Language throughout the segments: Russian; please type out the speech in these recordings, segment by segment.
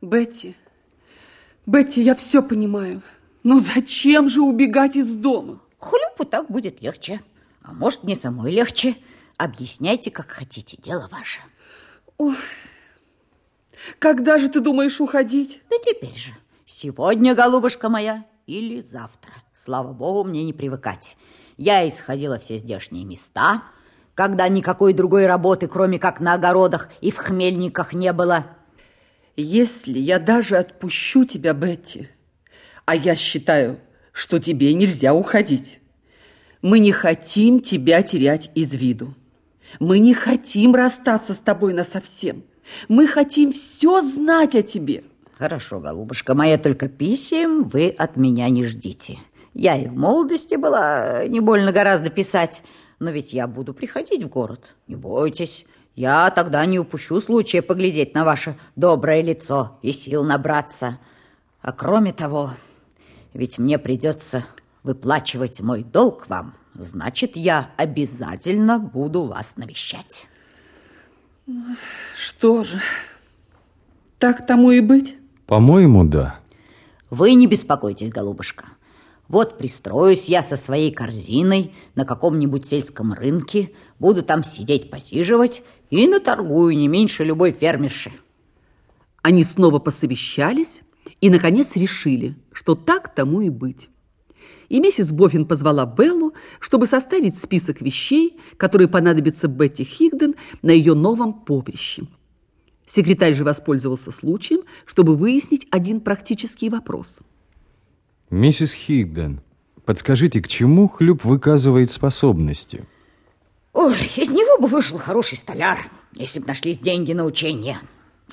Бетти, Бетти, я все понимаю. Но зачем же убегать из дома? Хлюпу так будет легче. А может, мне самой легче. Объясняйте, как хотите, дело ваше. Ой, когда же ты думаешь уходить? Да теперь же. Сегодня, голубушка моя, или завтра. Слава богу, мне не привыкать. Я исходила все здешние места, когда никакой другой работы, кроме как на огородах и в хмельниках, не было. Если я даже отпущу тебя, Бетти, а я считаю, что тебе нельзя уходить, мы не хотим тебя терять из виду. Мы не хотим расстаться с тобой насовсем. Мы хотим все знать о тебе. Хорошо, голубушка моя, только писем вы от меня не ждите. Я и в молодости была не больно гораздо писать, но ведь я буду приходить в город. Не бойтесь, я тогда не упущу случая поглядеть на ваше доброе лицо и сил набраться. А кроме того, ведь мне придется выплачивать мой долг вам, значит, я обязательно буду вас навещать. Что же, так тому и быть? По-моему, да. Вы не беспокойтесь, голубушка. Вот пристроюсь я со своей корзиной на каком-нибудь сельском рынке, буду там сидеть, посиживать и наторгую не меньше любой фермерши. Они снова посовещались и, наконец, решили, что так тому и быть. И миссис Боффин позвала Беллу, чтобы составить список вещей, которые понадобятся Бетти Хигден на ее новом поприще. Секретарь же воспользовался случаем, чтобы выяснить один практический вопрос. Миссис Хигден, подскажите, к чему хлюп выказывает способности? Ой, из него бы вышел хороший столяр, если бы нашлись деньги на учение.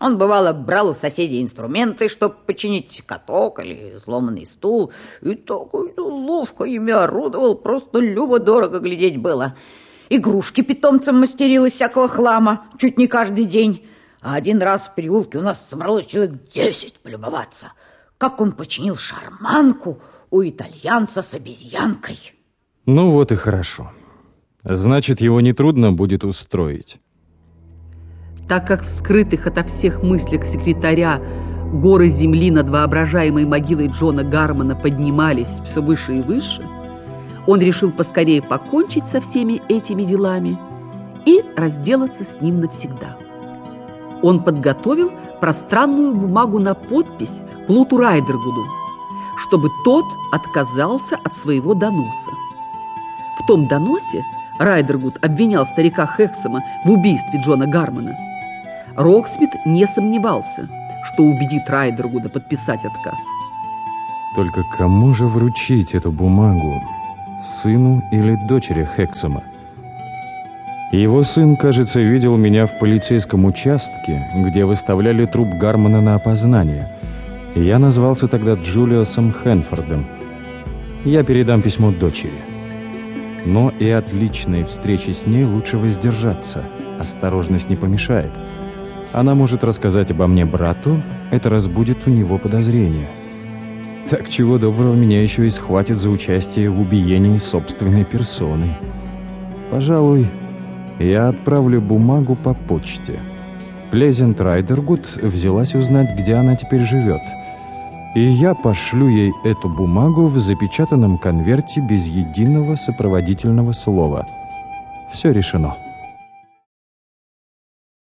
Он, бывало, брал у соседей инструменты, чтобы починить каток или сломанный стул, и так ловко ими орудовал, просто любо-дорого глядеть было. Игрушки питомцам мастерил из всякого хлама, чуть не каждый день. А один раз в переулке у нас собралось человек десять полюбоваться, как он починил шарманку у итальянца с обезьянкой. Ну вот и хорошо. Значит, его нетрудно будет устроить так как в скрытых ото всех мыслях секретаря горы земли над воображаемой могилой Джона Гармона поднимались все выше и выше, он решил поскорее покончить со всеми этими делами и разделаться с ним навсегда. Он подготовил пространную бумагу на подпись Плуту Райдергуду, чтобы тот отказался от своего доноса. В том доносе Райдергуд обвинял старика Хексома в убийстве Джона Гармона – Роксмит не сомневался, что убедит Райдергуда подписать отказ. Только кому же вручить эту бумагу? Сыну или дочери Хексома? Его сын, кажется, видел меня в полицейском участке, где выставляли труп Гармона на опознание. Я назвался тогда Джулиусом Хенфордом. Я передам письмо дочери. Но и от личной встречи с ней лучше воздержаться. Осторожность не помешает. Она может рассказать обо мне брату, это разбудит у него подозрения. Так чего доброго меня еще и схватит за участие в убиении собственной персоны. Пожалуй, я отправлю бумагу по почте. Плезент Райдергуд взялась узнать, где она теперь живет. И я пошлю ей эту бумагу в запечатанном конверте без единого сопроводительного слова. Все решено.